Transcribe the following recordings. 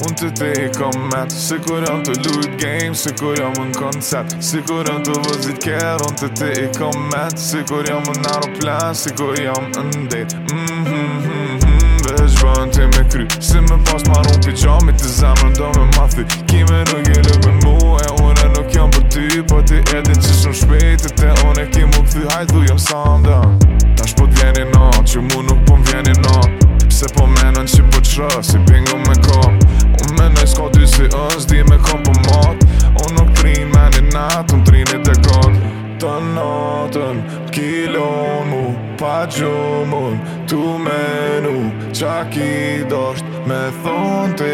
Unë të te e kom met Se kur janë të lujt game Se kur janë më në koncept Se kur janë të vëzit kërë Unë të te e kom met Se kur janë më në aeroplan Se kur janë në date Vesh bën të me kry Se me pas marun pi qami Të zemën do me mathi Kime në gjele për mu E une nuk jam për ty Po ti edhe që shumë shpejt Te une e kim u këthy Hajt du jam sanda Ta shpo t'vjeni na Që mu nuk po m'vjeni na Se po menon që po qra Si bingo me ka us Di me kom për mod Unë nuk trin me një natë Unë trin i dekon Të notën Kilon mu Pa gjumun Tu menu Qa ki dosht Me thonë ti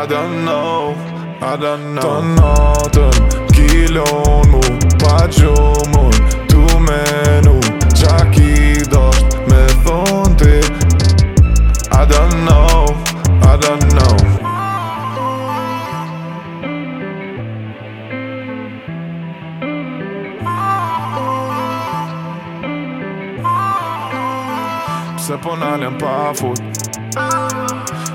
I don't know I don't know Të notën Kilon mu Pa gjumun Tu menu Qa ki dosht Me thonë ti I don't know I don't know Pse po na lën pa fut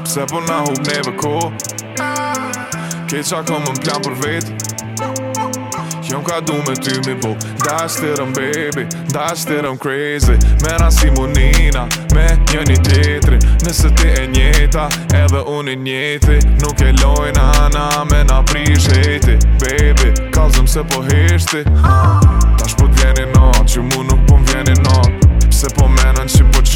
Pse po na hub neve ko qa kom më plan për vet Jom ka du me ty mi bo Dashtirëm baby, dashtirëm crazy Mera si munina, me një një tjetri Nëse ti e njeta, edhe unë njeti Nuk e lojna na me na prisheti Baby, kalzëm se po hishti Tash po t'vjeni not, që mu nuk po m'vjeni not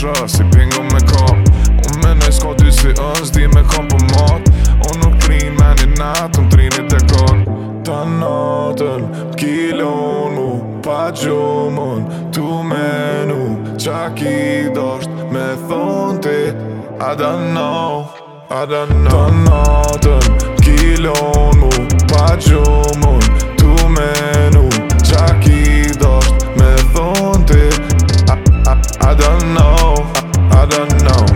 shë Si bingo me kom Unë menoj s'ka dy si ës Di me kom për mat Unë nuk trin me një natë Unë trin i dekon Ta natën Kilon mu Pa gjumon Tu menu Qa ki dosht Me thonë ti I don't know I don't know Ta natën Kilon mu Pa gjumon Tu menu Qa ki dosht Me thon I, I don't know I don't know.